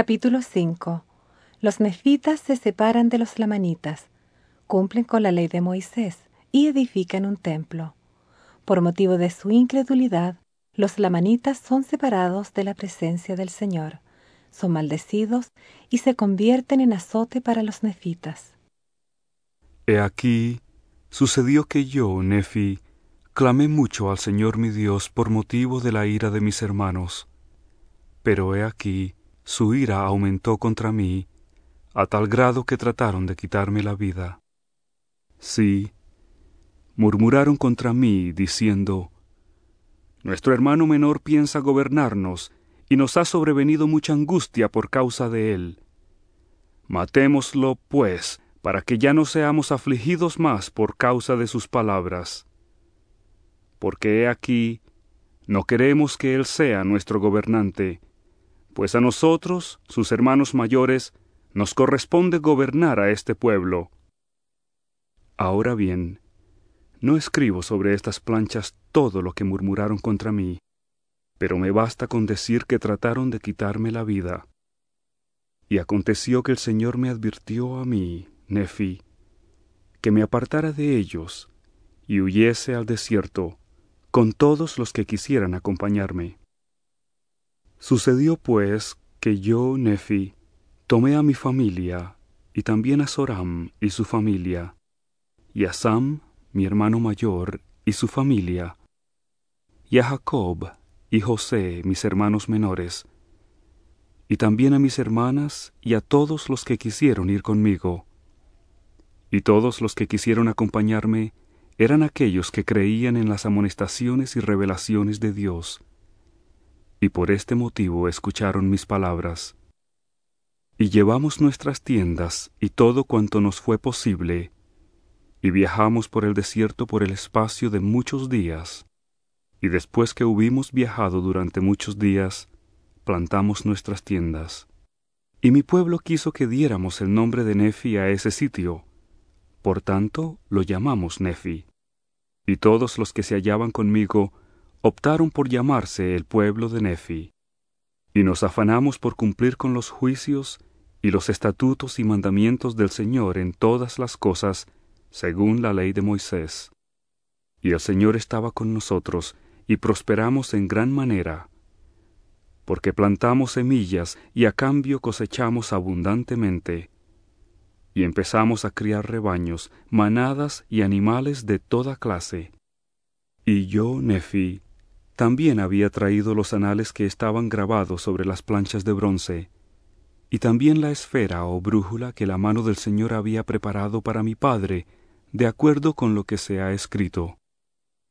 Capítulo 5 Los nefitas se separan de los lamanitas, cumplen con la ley de Moisés y edifican un templo. Por motivo de su incredulidad, los lamanitas son separados de la presencia del Señor, son maldecidos y se convierten en azote para los nefitas. He aquí, sucedió que yo, Nefi, clamé mucho al Señor mi Dios por motivo de la ira de mis hermanos. Pero he aquí, su ira aumentó contra mí, a tal grado que trataron de quitarme la vida. Sí, murmuraron contra mí, diciendo, Nuestro hermano menor piensa gobernarnos, y nos ha sobrevenido mucha angustia por causa de él. Matémoslo, pues, para que ya no seamos afligidos más por causa de sus palabras. Porque he aquí, no queremos que él sea nuestro gobernante, pues a nosotros, sus hermanos mayores, nos corresponde gobernar a este pueblo. Ahora bien, no escribo sobre estas planchas todo lo que murmuraron contra mí, pero me basta con decir que trataron de quitarme la vida. Y aconteció que el Señor me advirtió a mí, Nefi, que me apartara de ellos y huyese al desierto con todos los que quisieran acompañarme. Sucedió pues que yo, Nefi, tomé a mi familia, y también a Soram y su familia, y a Sam, mi hermano mayor, y su familia, y a Jacob y José, mis hermanos menores, y también a mis hermanas y a todos los que quisieron ir conmigo. Y todos los que quisieron acompañarme eran aquellos que creían en las amonestaciones y revelaciones de Dios, y por este motivo escucharon mis palabras. Y llevamos nuestras tiendas y todo cuanto nos fue posible, y viajamos por el desierto por el espacio de muchos días, y después que hubimos viajado durante muchos días, plantamos nuestras tiendas. Y mi pueblo quiso que diéramos el nombre de Nefi a ese sitio, por tanto lo llamamos Nefi. Y todos los que se hallaban conmigo optaron por llamarse el pueblo de Nefi, y nos afanamos por cumplir con los juicios y los estatutos y mandamientos del Señor en todas las cosas, según la ley de Moisés. Y el Señor estaba con nosotros, y prosperamos en gran manera, porque plantamos semillas y a cambio cosechamos abundantemente, y empezamos a criar rebaños, manadas y animales de toda clase. Y yo, Nefi, también había traído los anales que estaban grabados sobre las planchas de bronce, y también la esfera o brújula que la mano del Señor había preparado para mi Padre, de acuerdo con lo que se ha escrito.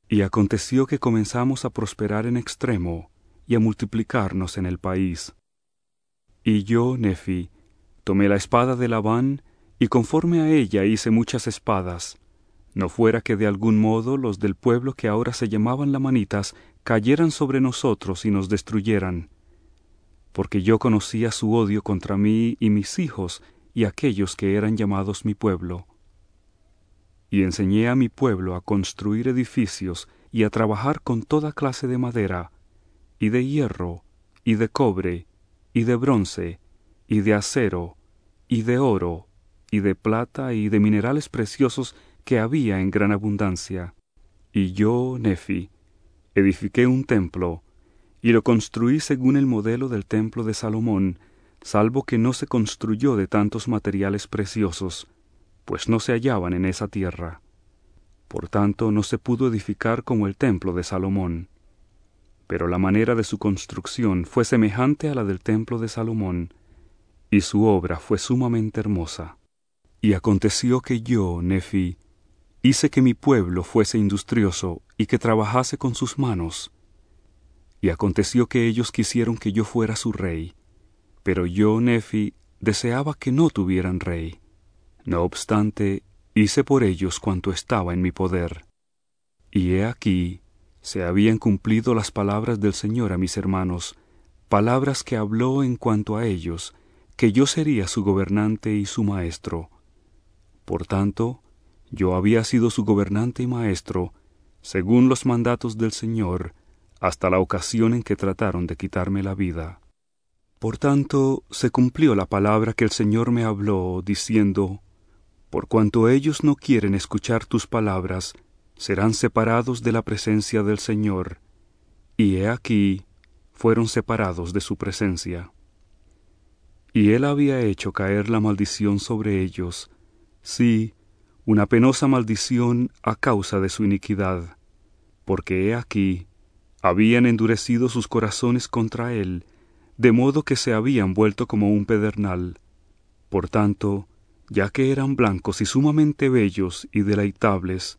Y aconteció que comenzamos a prosperar en extremo y a multiplicarnos en el país. Y yo, Nefi, tomé la espada de Labán, y conforme a ella hice muchas espadas, no fuera que de algún modo los del pueblo que ahora se llamaban lamanitas cayeran sobre nosotros y nos destruyeran, porque yo conocía su odio contra mí y mis hijos y aquellos que eran llamados mi pueblo. Y enseñé a mi pueblo a construir edificios y a trabajar con toda clase de madera, y de hierro, y de cobre, y de bronce, y de acero, y de oro, y de plata, y de minerales preciosos que había en gran abundancia. Y yo, Nefi, edifiqué un templo, y lo construí según el modelo del templo de Salomón, salvo que no se construyó de tantos materiales preciosos, pues no se hallaban en esa tierra. Por tanto, no se pudo edificar como el templo de Salomón. Pero la manera de su construcción fue semejante a la del templo de Salomón, y su obra fue sumamente hermosa. Y aconteció que yo, Nefi, hice que mi pueblo fuese industrioso y que trabajase con sus manos. Y aconteció que ellos quisieron que yo fuera su rey, pero yo, Nefi, deseaba que no tuvieran rey. No obstante, hice por ellos cuanto estaba en mi poder. Y he aquí, se habían cumplido las palabras del Señor a mis hermanos, palabras que habló en cuanto a ellos, que yo sería su gobernante y su maestro. Por tanto, yo había sido su gobernante y maestro, según los mandatos del Señor, hasta la ocasión en que trataron de quitarme la vida. Por tanto, se cumplió la palabra que el Señor me habló, diciendo, Por cuanto ellos no quieren escuchar tus palabras, serán separados de la presencia del Señor. Y he aquí, fueron separados de su presencia. Y él había hecho caer la maldición sobre ellos, sí, una penosa maldición a causa de su iniquidad, porque he aquí, habían endurecido sus corazones contra él, de modo que se habían vuelto como un pedernal. Por tanto, ya que eran blancos y sumamente bellos y deleitables,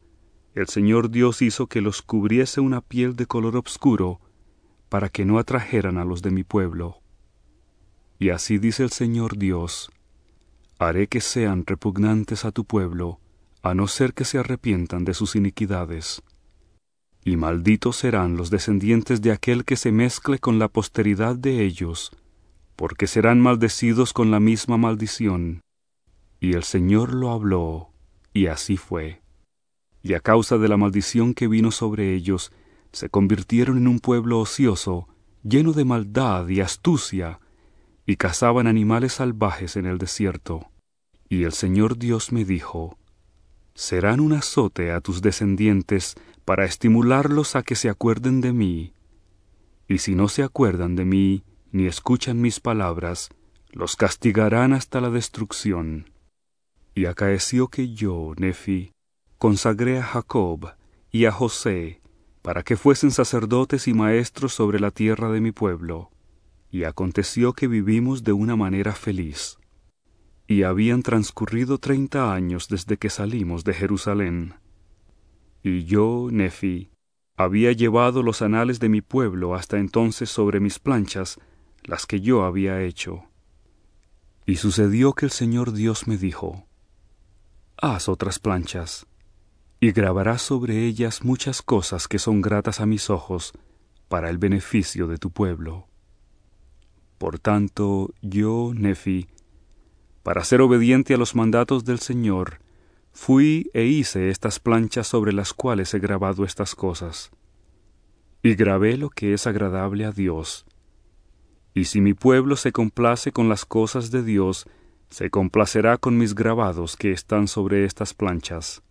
el Señor Dios hizo que los cubriese una piel de color obscuro, para que no atrajeran a los de mi pueblo. Y así dice el Señor Dios, haré que sean repugnantes a tu pueblo, a no ser que se arrepientan de sus iniquidades y malditos serán los descendientes de aquel que se mezcle con la posteridad de ellos, porque serán maldecidos con la misma maldición. Y el Señor lo habló, y así fue. Y a causa de la maldición que vino sobre ellos, se convirtieron en un pueblo ocioso, lleno de maldad y astucia, y cazaban animales salvajes en el desierto. Y el Señor Dios me dijo, Serán un azote a tus descendientes para estimularlos a que se acuerden de mí. Y si no se acuerdan de mí, ni escuchan mis palabras, los castigarán hasta la destrucción. Y acaeció que yo, Nefi, consagré a Jacob y a José, para que fuesen sacerdotes y maestros sobre la tierra de mi pueblo. Y aconteció que vivimos de una manera feliz. Y habían transcurrido treinta años desde que salimos de Jerusalén. Y yo, Nefi, había llevado los anales de mi pueblo hasta entonces sobre mis planchas, las que yo había hecho. Y sucedió que el Señor Dios me dijo, Haz otras planchas, y grabarás sobre ellas muchas cosas que son gratas a mis ojos, para el beneficio de tu pueblo. Por tanto, yo, Nefi, para ser obediente a los mandatos del Señor, Fui e hice estas planchas sobre las cuales he grabado estas cosas. Y grabé lo que es agradable a Dios. Y si mi pueblo se complace con las cosas de Dios, se complacerá con mis grabados que están sobre estas planchas.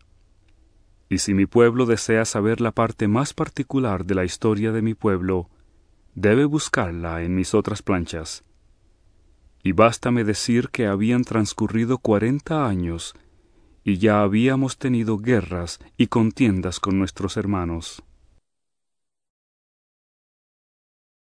Y si mi pueblo desea saber la parte más particular de la historia de mi pueblo, debe buscarla en mis otras planchas. Y bástame decir que habían transcurrido cuarenta años y ya habíamos tenido guerras y contiendas con nuestros hermanos.